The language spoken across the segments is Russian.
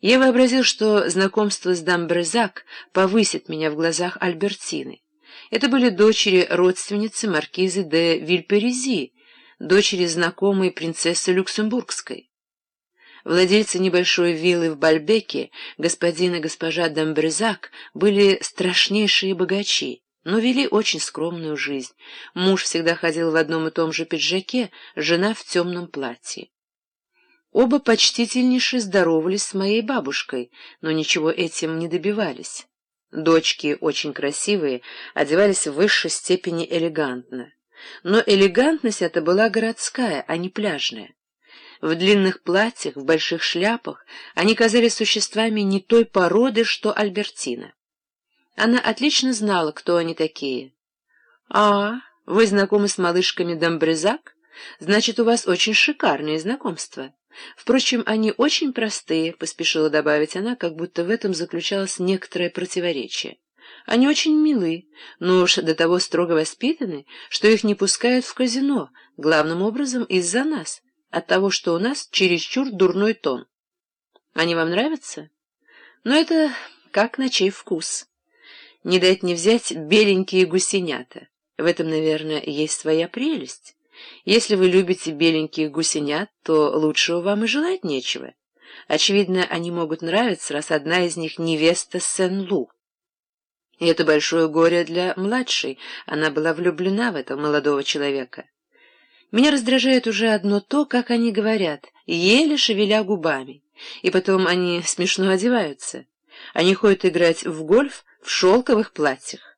Я вообразил, что знакомство с Дамбрезак повысит меня в глазах Альбертины. Это были дочери родственницы маркизы де Вильперези, дочери знакомой принцессы Люксембургской. Владельцы небольшой виллы в Бальбеке, господин и госпожа Дамбрезак, были страшнейшие богачи, но вели очень скромную жизнь. Муж всегда ходил в одном и том же пиджаке, жена в темном платье. Оба почтительнейше здоровались с моей бабушкой, но ничего этим не добивались. Дочки, очень красивые, одевались в высшей степени элегантно. Но элегантность эта была городская, а не пляжная. В длинных платьях, в больших шляпах они казались существами не той породы, что Альбертина. Она отлично знала, кто они такие. «А, вы знакомы с малышками Домбрезак? Значит, у вас очень шикарные знакомства». Впрочем, они очень простые, — поспешила добавить она, как будто в этом заключалось некоторое противоречие. Они очень милы, но уж до того строго воспитаны, что их не пускают в казино, главным образом из-за нас, от того, что у нас чересчур дурной тон. Они вам нравятся? Но это как на чей вкус. Не дать не взять беленькие гусенята. В этом, наверное, есть своя прелесть. Если вы любите беленьких гусенят, то лучшего вам и желать нечего. Очевидно, они могут нравиться, раз одна из них невеста Сен-Лу. И это большое горе для младшей, она была влюблена в этого молодого человека. Меня раздражает уже одно то, как они говорят, еле шевеля губами, и потом они смешно одеваются. Они ходят играть в гольф в шелковых платьях.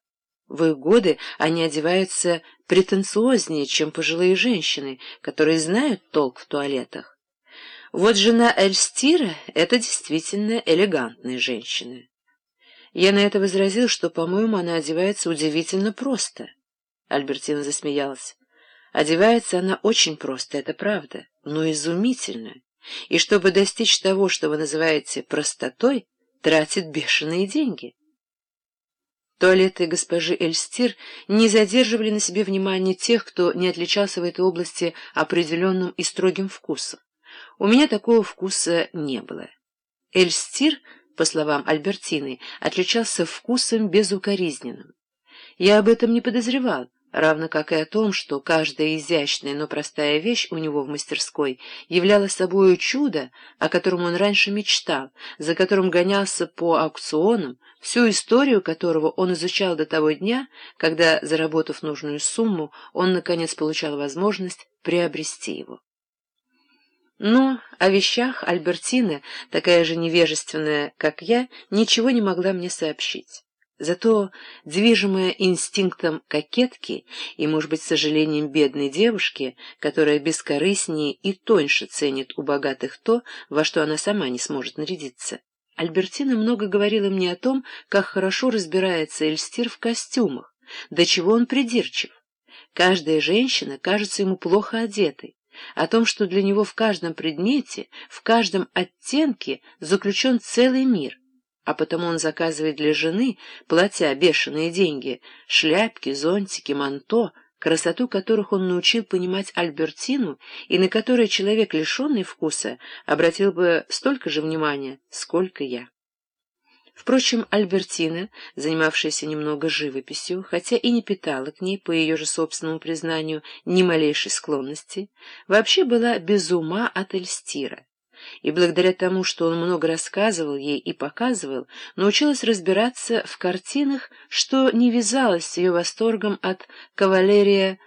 В их годы они одеваются претенциознее, чем пожилые женщины, которые знают толк в туалетах. Вот жена Эльстира — это действительно элегантная женщина. Я на это возразил, что, по-моему, она одевается удивительно просто. Альбертина засмеялась. Одевается она очень просто, это правда, но изумительно. И чтобы достичь того, что вы называете простотой, тратит бешеные деньги. Туалеты госпожи Эльстир не задерживали на себе внимания тех, кто не отличался в этой области определенным и строгим вкусом. У меня такого вкуса не было. Эльстир, по словам Альбертины, отличался вкусом безукоризненным. Я об этом не подозревал, равно как и о том, что каждая изящная, но простая вещь у него в мастерской являла собой чудо, о котором он раньше мечтал, за которым гонялся по аукционам, всю историю которого он изучал до того дня, когда, заработав нужную сумму, он, наконец, получал возможность приобрести его. Но о вещах Альбертина, такая же невежественная, как я, ничего не могла мне сообщить. Зато, движимая инстинктом кокетки и, может быть, сожалением бедной девушки, которая бескорыстнее и тоньше ценит у богатых то, во что она сама не сможет нарядиться, Альбертина много говорила мне о том, как хорошо разбирается Эльстир в костюмах, до чего он придирчив. Каждая женщина кажется ему плохо одетой, о том, что для него в каждом предмете, в каждом оттенке заключен целый мир, а потому он заказывает для жены, платя бешеные деньги, шляпки, зонтики, манто, красоту которых он научил понимать Альбертину и на которые человек, лишенный вкуса, обратил бы столько же внимания, сколько я. Впрочем, Альбертина, занимавшаяся немного живописью, хотя и не питала к ней, по ее же собственному признанию, ни малейшей склонности, вообще была без ума от Эльстира и благодаря тому, что он много рассказывал ей и показывал, научилась разбираться в картинах, что не вязалось с ее восторгом от кавалерия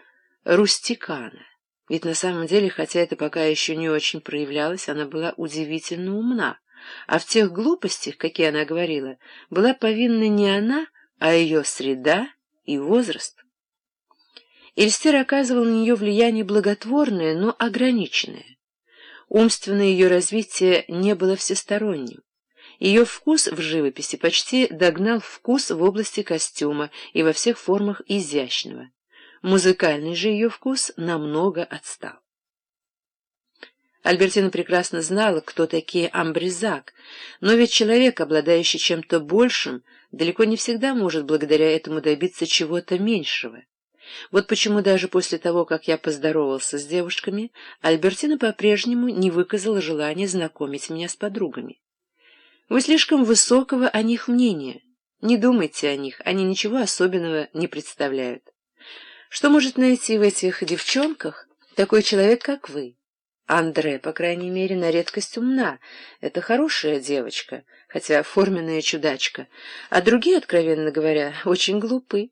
Рустикана. Ведь на самом деле, хотя это пока еще не очень проявлялось, она была удивительно умна, а в тех глупостях, какие она говорила, была повинна не она, а ее среда и возраст. Эльстер оказывал на нее влияние благотворное, но ограниченное. Умственное ее развитие не было всесторонним. Ее вкус в живописи почти догнал вкус в области костюма и во всех формах изящного. Музыкальный же ее вкус намного отстал. Альбертина прекрасно знала, кто такие амбризак, но ведь человек, обладающий чем-то большим, далеко не всегда может благодаря этому добиться чего-то меньшего. Вот почему даже после того, как я поздоровался с девушками, Альбертина по-прежнему не выказала желания знакомить меня с подругами. Вы слишком высокого о них мнения. Не думайте о них, они ничего особенного не представляют. Что может найти в этих девчонках такой человек, как вы? Андре, по крайней мере, на редкость умна. Это хорошая девочка, хотя форменная чудачка. А другие, откровенно говоря, очень глупы.